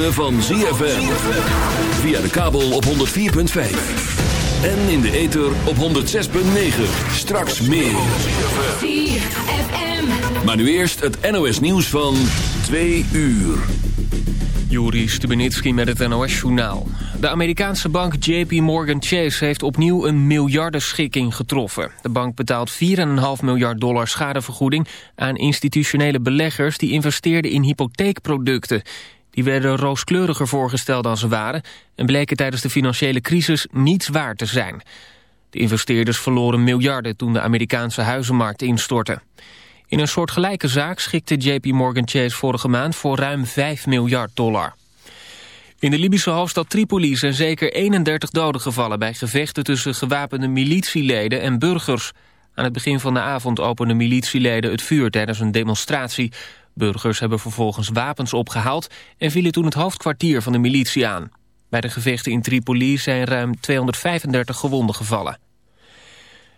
ritme van ZFM. Via de kabel op 104.5. En in de ether op 106.9. Straks meer. ZFM. Maar nu eerst het NOS nieuws van 2 uur. Juri Stubenitski met het NOS-journaal. De Amerikaanse bank JP Morgan Chase heeft opnieuw een miljardenschikking getroffen. De bank betaalt 4,5 miljard dollar schadevergoeding aan institutionele beleggers... die investeerden in hypotheekproducten. Die werden rooskleuriger voorgesteld dan ze waren... en bleken tijdens de financiële crisis niets waard te zijn. De investeerders verloren miljarden toen de Amerikaanse huizenmarkt instortte. In een soortgelijke zaak schikte JP Morgan Chase vorige maand voor ruim 5 miljard dollar. In de Libische hoofdstad Tripoli zijn zeker 31 doden gevallen... bij gevechten tussen gewapende militieleden en burgers. Aan het begin van de avond openden militieleden het vuur tijdens een demonstratie. Burgers hebben vervolgens wapens opgehaald... en vielen toen het hoofdkwartier van de militie aan. Bij de gevechten in Tripoli zijn ruim 235 gewonden gevallen.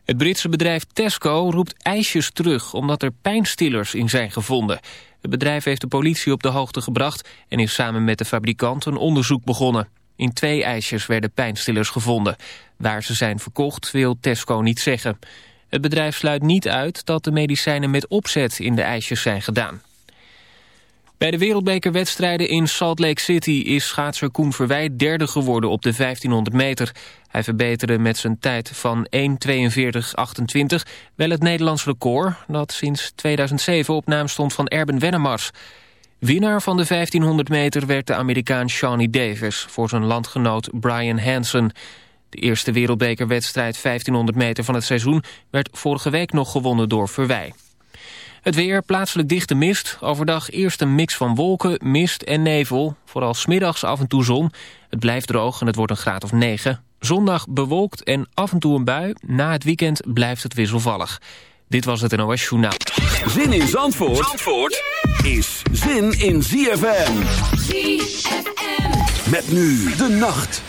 Het Britse bedrijf Tesco roept ijsjes terug omdat er pijnstillers in zijn gevonden. Het bedrijf heeft de politie op de hoogte gebracht en is samen met de fabrikant een onderzoek begonnen. In twee ijsjes werden pijnstillers gevonden. Waar ze zijn verkocht wil Tesco niet zeggen. Het bedrijf sluit niet uit dat de medicijnen met opzet in de ijsjes zijn gedaan. Bij de wereldbekerwedstrijden in Salt Lake City is schaatser Koen Verwij derde geworden op de 1500 meter. Hij verbeterde met zijn tijd van 1.42.28 wel het Nederlands record... dat sinds 2007 op naam stond van Erben Wennemars. Winnaar van de 1500 meter werd de Amerikaan Shawnee Davis... voor zijn landgenoot Brian Hansen. De eerste wereldbekerwedstrijd 1500 meter van het seizoen... werd vorige week nog gewonnen door Verwij. Het weer, plaatselijk dichte mist. Overdag eerst een mix van wolken, mist en nevel. Vooral smiddags af en toe zon. Het blijft droog en het wordt een graad of 9. Zondag bewolkt en af en toe een bui. Na het weekend blijft het wisselvallig. Dit was het NOS Journaal. Zin in Zandvoort, Zandvoort is zin in ZFM. ZFM. Met nu de nacht.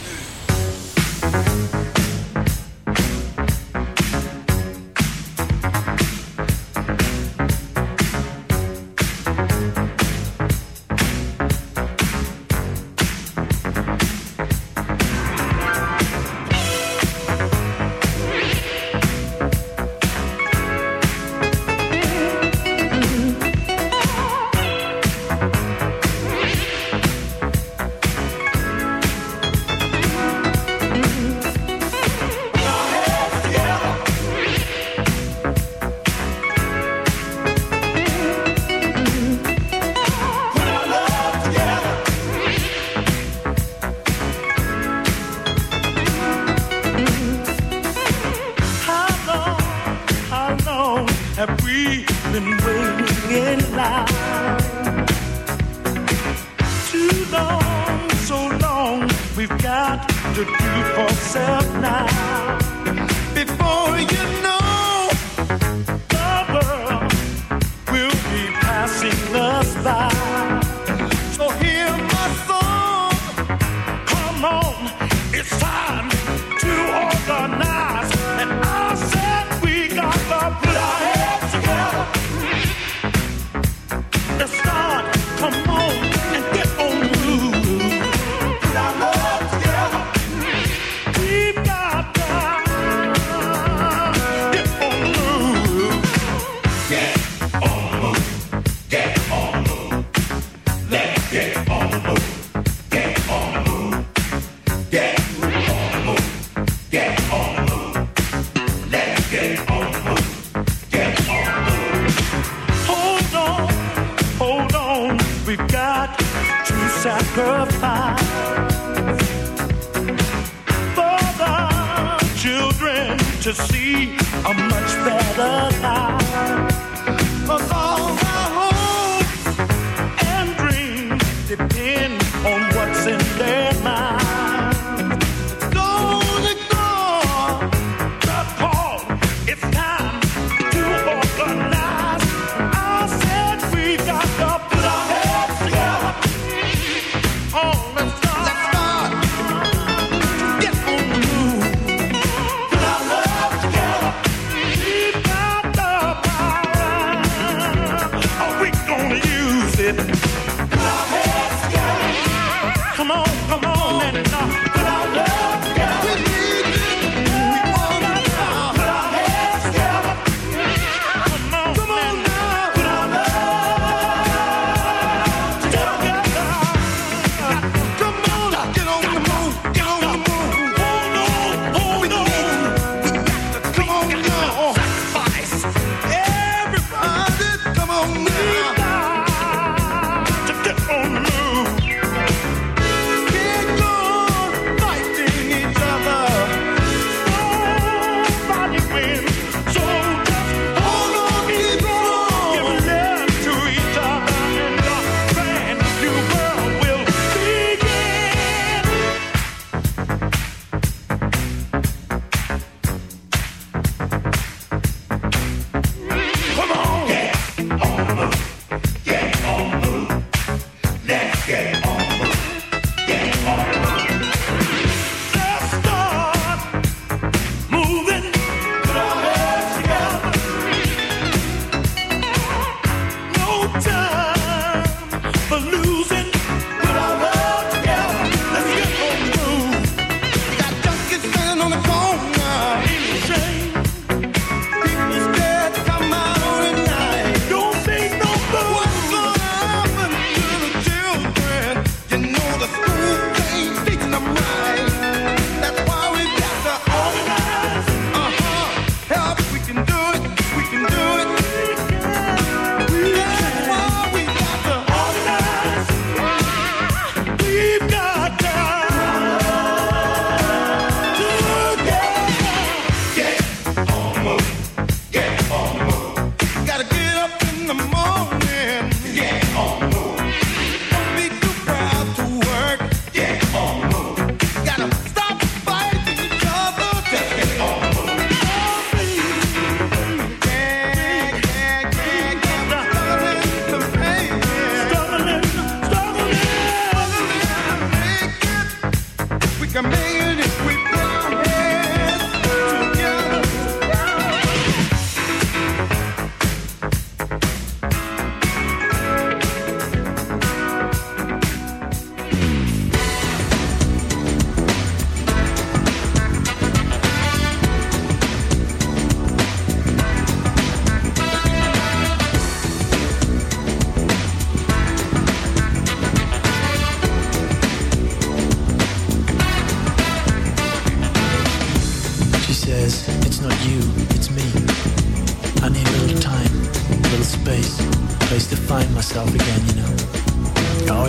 Got to sacrifice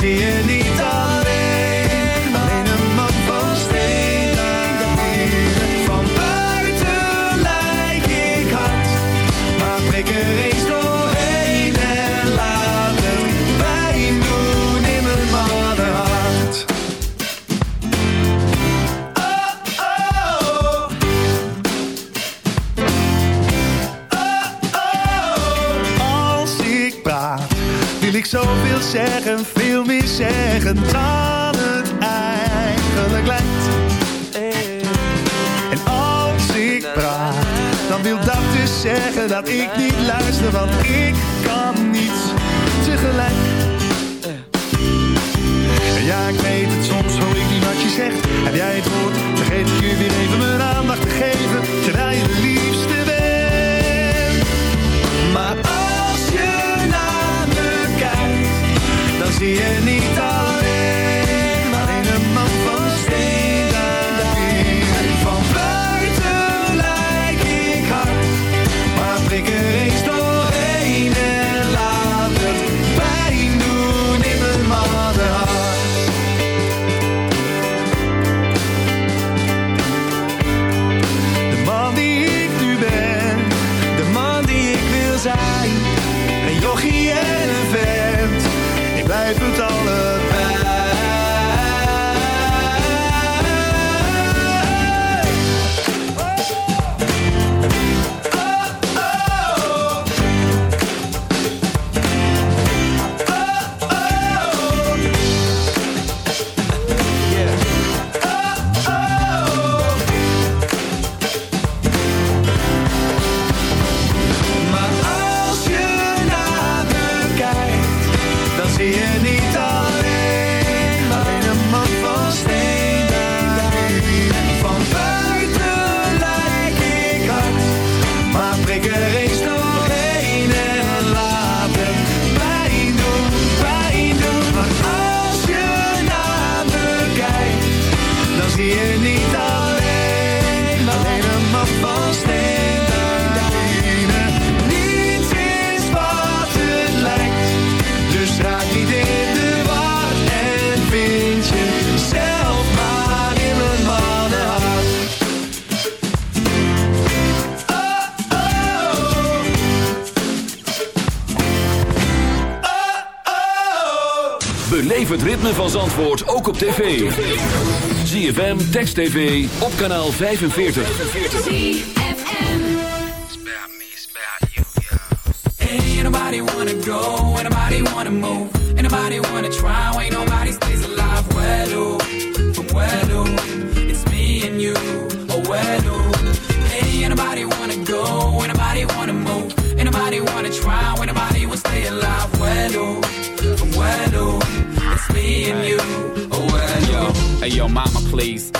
Zie je niet alleen, alleen een man van steen. Van buiten lijk ik hard, maar prik er eens doorheen en laat het doen in mijn mannenhart. Oh, oh. Als ik praat, wil ik zoveel zeggen, zeggen dan het eigenlijk lijkt. En als ik praat, dan wil dat dus zeggen dat ik niet luister, want ik kan niet tegelijk. En Ja, ik weet het, soms hoor ik niet wat je zegt. Heb jij het gehoord, vergeet ik je weer even mijn aandacht te geven, zie je niet Ik blijf ritme van Zandvoort ook op tv. ZFM, Text TV, op kanaal 45. Ain't nobody wanna go, ain't nobody wanna move, ain't nobody wanna try, ain't nobody Yo, mama, please.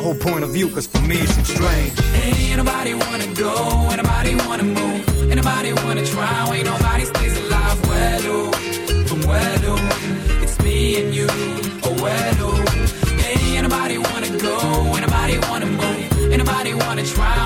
whole point of view, cause for me it seems strange. Ain't nobody wanna go, ain't nobody wanna move, ain't nobody wanna try, ain't nobody stays alive. Well, oh, from well, oh, it's me and you, oh well, oh. Ain't nobody wanna go, ain't nobody wanna move, ain't nobody wanna try,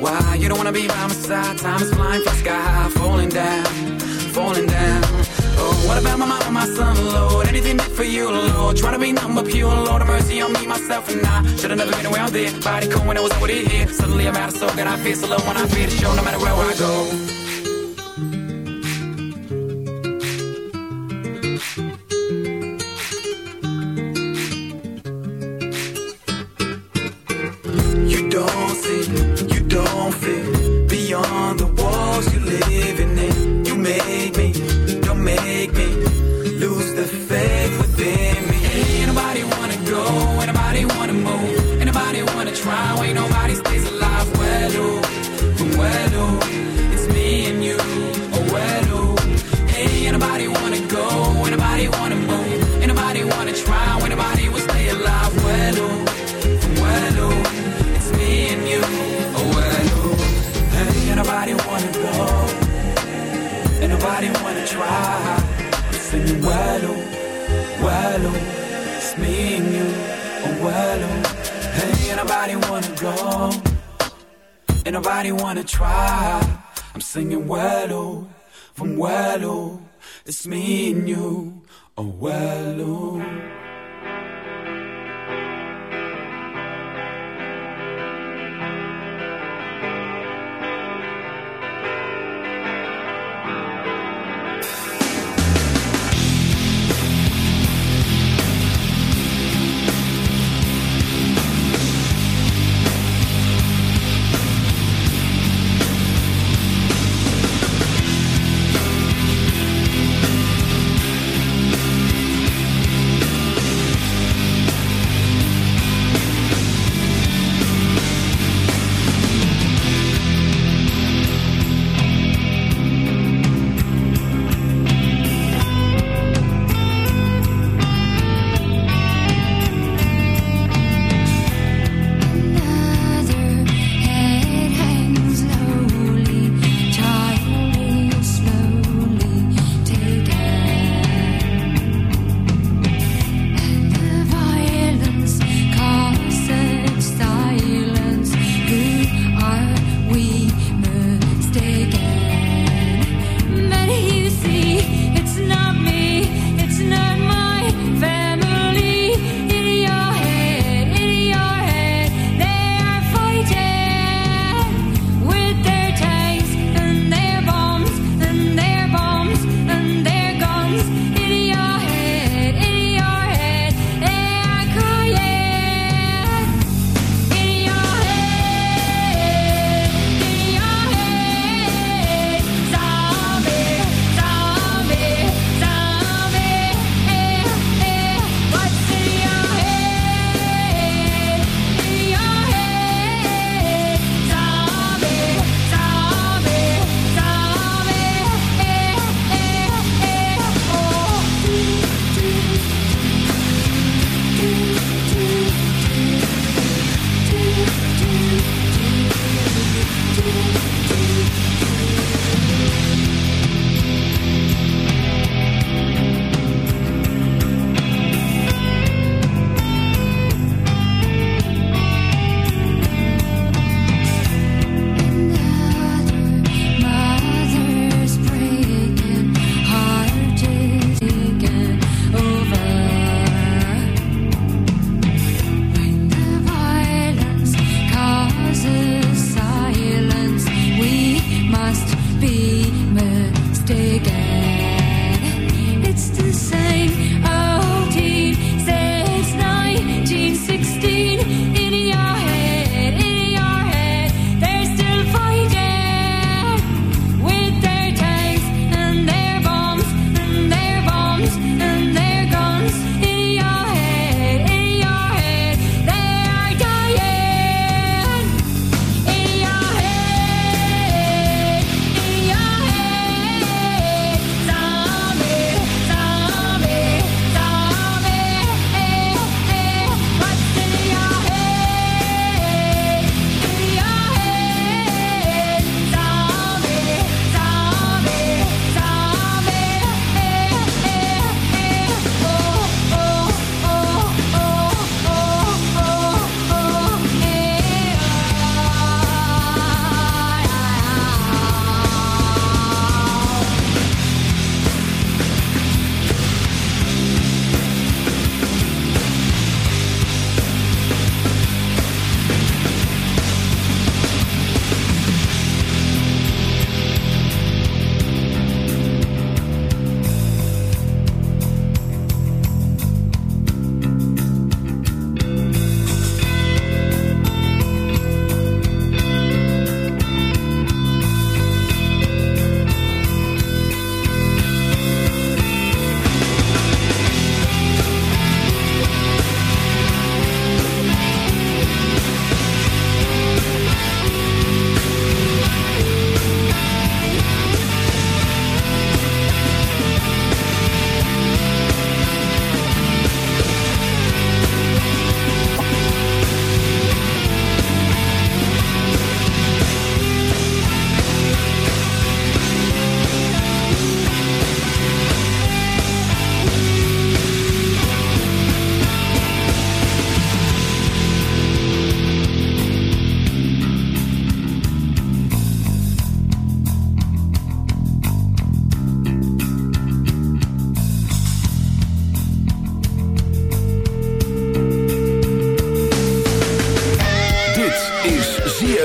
why you don't wanna be by my side. Time is flying from sky high, falling down, falling down. Oh, what about my mama, my son, Lord? Anything for you, Lord? Trying to be number pure, Lord, have mercy on me, myself, and I. Should've never been around there. Body cool when I was over here. Suddenly I'm out of soul, and I feel so low when I feel the show, no matter where I go. Try, ain't nobody stays alive. Wanna ain't nobody wanna try. I'm singing, well, ooh, from well, ooh, it's me and you. Oh, well,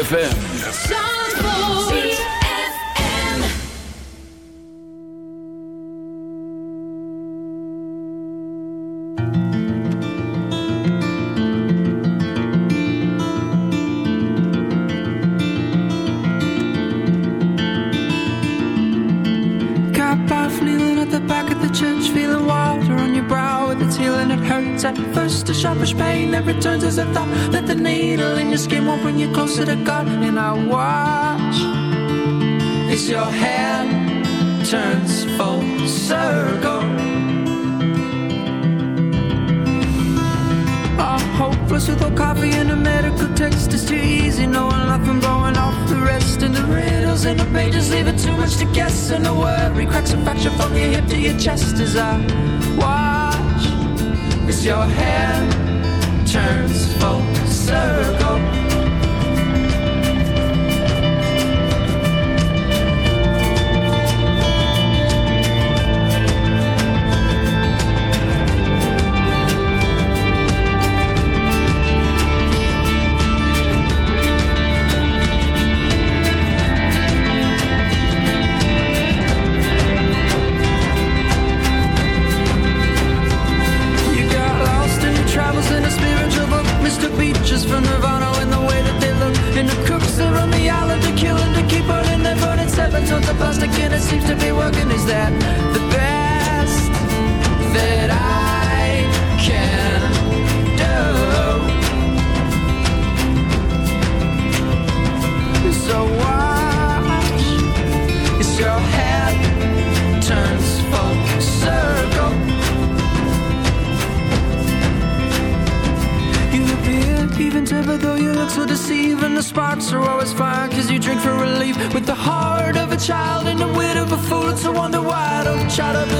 ZFM. Closer to God. And I watch as your hand turns full circle. All hopeless without coffee and a medical text It's too easy. Knowing nothing blowing off the rest. And the riddles in the pages leave it too much to guess. And the worry cracks a fracture from your hip to your chest as I watch as your hand turns full circle. Are always fire cause you drink for relief. With the heart of a child and the wit of a fool. It's a wonder why I don't try to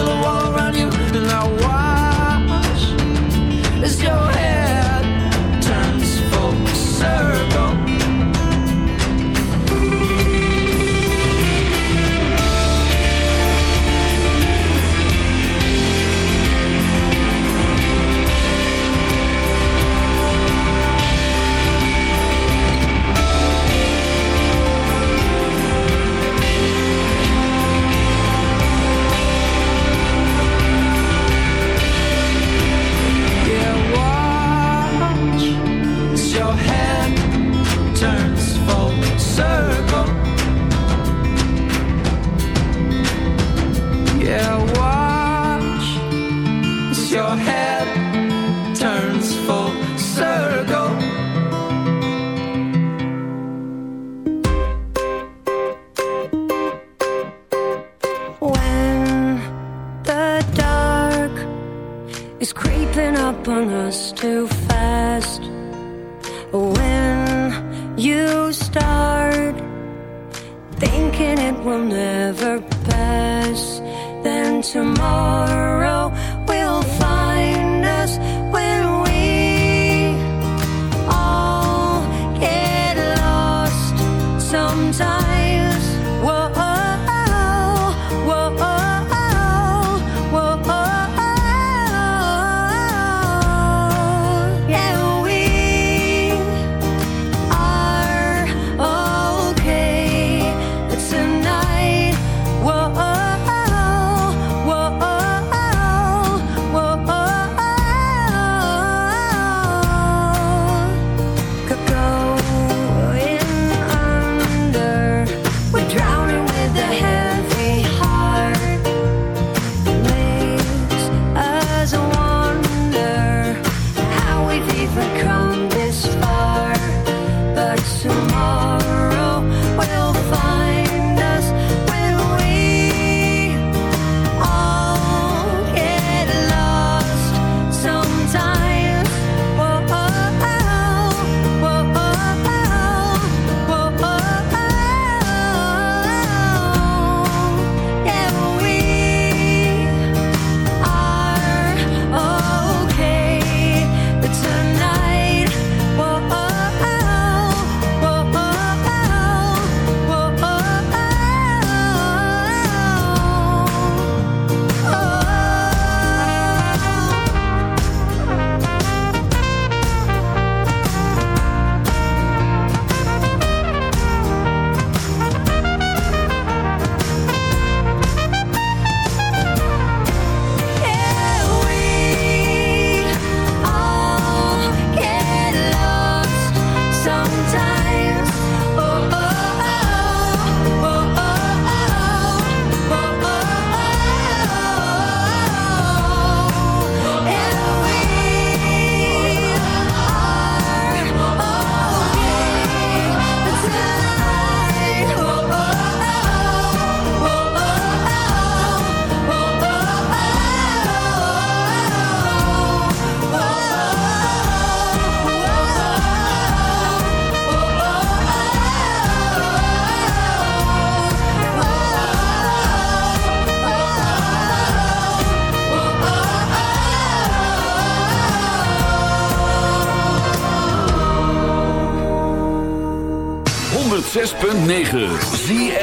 106.9 ZFN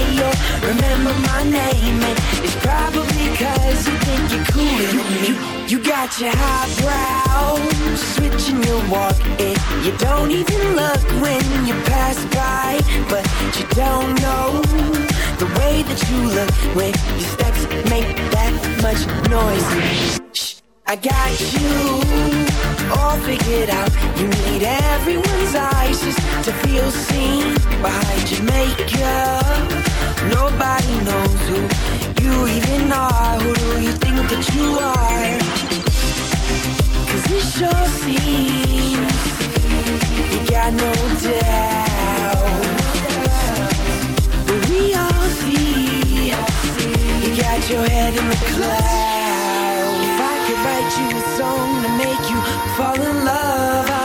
remember my name and it's probably cause you think you're you, you got your highbrow switching your walk and you don't even look when you pass by. But you don't know the way that you look when your steps make that much noise. Shh, I got you all figured out. You need everyone's eyes just to feel seen. Behind your makeup nobody knows who you even are who do you think that you are? Cause it sure seems you got no doubt. But we all see you got your head in the clouds. If I could write you a song to make you fall in love